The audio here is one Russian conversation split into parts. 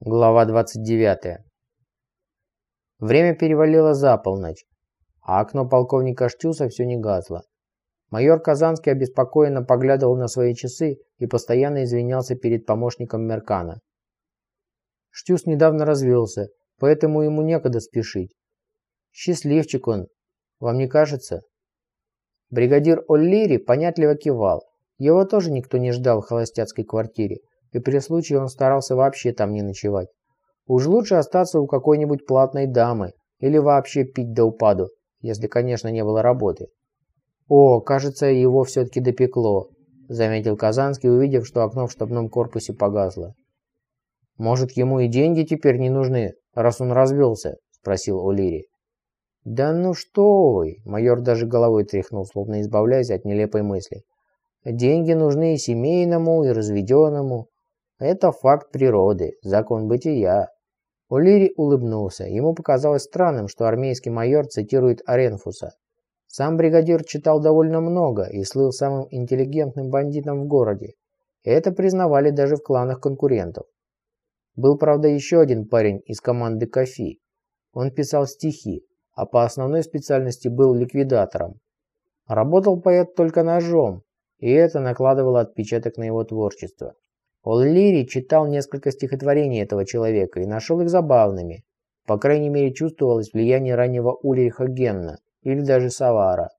Глава 29. Время перевалило за полночь, а окно полковника Штюса все не гасло. Майор Казанский обеспокоенно поглядывал на свои часы и постоянно извинялся перед помощником Меркана. Штюс недавно развелся, поэтому ему некогда спешить. Счастливчик он, вам не кажется? Бригадир Оллири понятливо кивал. Его тоже никто не ждал в холостяцкой квартире и при случае он старался вообще там не ночевать. Уж лучше остаться у какой-нибудь платной дамы или вообще пить до упаду, если, конечно, не было работы. «О, кажется, его все-таки допекло», – заметил Казанский, увидев, что окно в штабном корпусе погасло. «Может, ему и деньги теперь не нужны, раз он развелся?» – спросил О'Лири. «Да ну что вы!» – майор даже головой тряхнул, словно избавляясь от нелепой мысли. «Деньги нужны и семейному, и разведенному. Это факт природы, закон бытия. Улири улыбнулся. Ему показалось странным, что армейский майор цитирует Аренфуса. Сам бригадир читал довольно много и слыл самым интеллигентным бандитом в городе. Это признавали даже в кланах конкурентов. Был, правда, еще один парень из команды Кофи. Он писал стихи, а по основной специальности был ликвидатором. Работал поэт только ножом, и это накладывало отпечаток на его творчество. Оллири читал несколько стихотворений этого человека и нашел их забавными. По крайней мере, чувствовалось влияние раннего Ульриха Генна или даже Савара.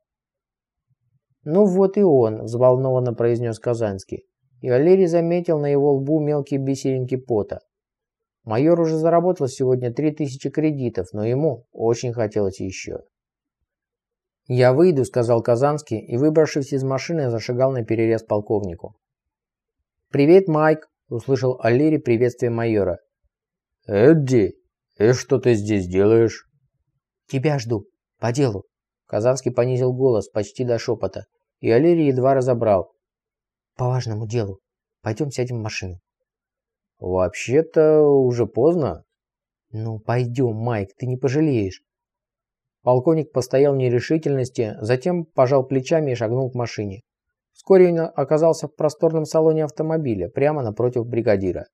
«Ну вот и он», – взволнованно произнес Казанский. И Оллири заметил на его лбу мелкие бисеринки пота. Майор уже заработал сегодня 3000 кредитов, но ему очень хотелось еще. «Я выйду», – сказал Казанский, и, выбравшись из машины, зашагал на перерез полковнику. «Привет, Майк!» – услышал Алири приветствие майора. «Эдди, и что ты здесь делаешь?» «Тебя жду. По делу». Казанский понизил голос почти до шепота, и Алири едва разобрал. «По важному делу. Пойдем сядем в машину». «Вообще-то уже поздно». «Ну, пойдем, Майк, ты не пожалеешь». Полковник постоял в нерешительности, затем пожал плечами и шагнул к машине. Вскоре он оказался в просторном салоне автомобиля, прямо напротив бригадира.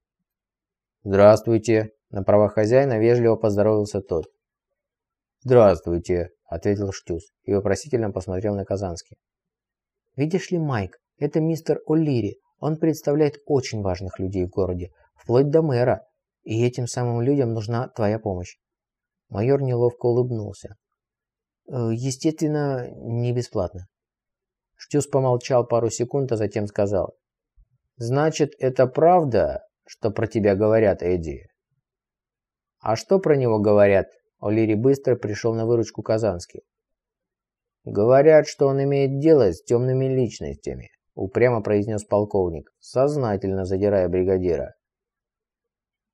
«Здравствуйте!» – на правах хозяина вежливо поздоровался тот. «Здравствуйте!» – ответил Штюс и вопросительно посмотрел на Казанский. «Видишь ли, Майк, это мистер О'Лири. Он представляет очень важных людей в городе, вплоть до мэра, и этим самым людям нужна твоя помощь». Майор неловко улыбнулся. «Э, «Естественно, не бесплатно». Штюс помолчал пару секунд, а затем сказал. «Значит, это правда, что про тебя говорят, Эдди?» «А что про него говорят?» О'Лири быстро пришел на выручку Казанский. «Говорят, что он имеет дело с темными личностями», упрямо произнес полковник, сознательно задирая бригадира.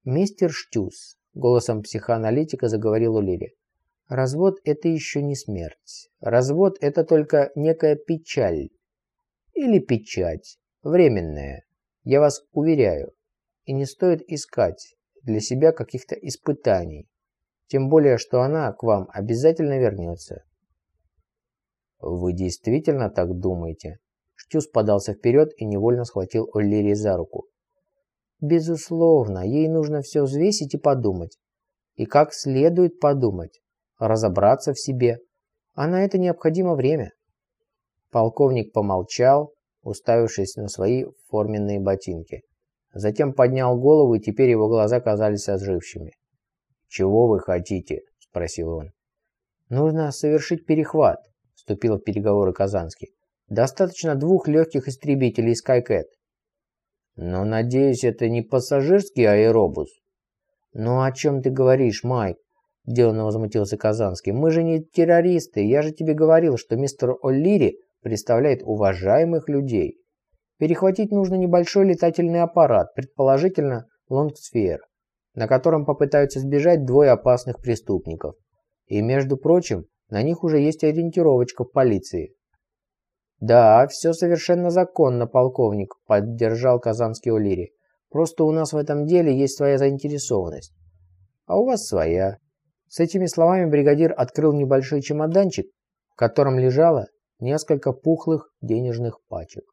«Мистер Штюс», голосом психоаналитика заговорил О'Лири, Развод – это еще не смерть. Развод – это только некая печаль. Или печать. Временная. Я вас уверяю. И не стоит искать для себя каких-то испытаний. Тем более, что она к вам обязательно вернется. Вы действительно так думаете? Штюс подался вперед и невольно схватил Оллири за руку. Безусловно, ей нужно все взвесить и подумать. И как следует подумать разобраться в себе, а на это необходимо время. Полковник помолчал, уставившись на свои форменные ботинки. Затем поднял голову, и теперь его глаза казались ожившими. «Чего вы хотите?» – спросил он. «Нужно совершить перехват», – вступил в переговоры Казанский. «Достаточно двух легких истребителей Skycat». «Но, надеюсь, это не пассажирский аэробус?» «Ну о чем ты говоришь, Майк? – деланно возмутился Казанский. «Мы же не террористы. Я же тебе говорил, что мистер О'Лири представляет уважаемых людей. Перехватить нужно небольшой летательный аппарат, предположительно лонгсфер, на котором попытаются сбежать двое опасных преступников. И, между прочим, на них уже есть ориентировочка в полиции». «Да, все совершенно законно, полковник», – поддержал Казанский О'Лири. «Просто у нас в этом деле есть своя заинтересованность». «А у вас своя», с этими словами бригадир открыл небольшой чемоданчик, в котором лежало несколько пухлых денежных пачек.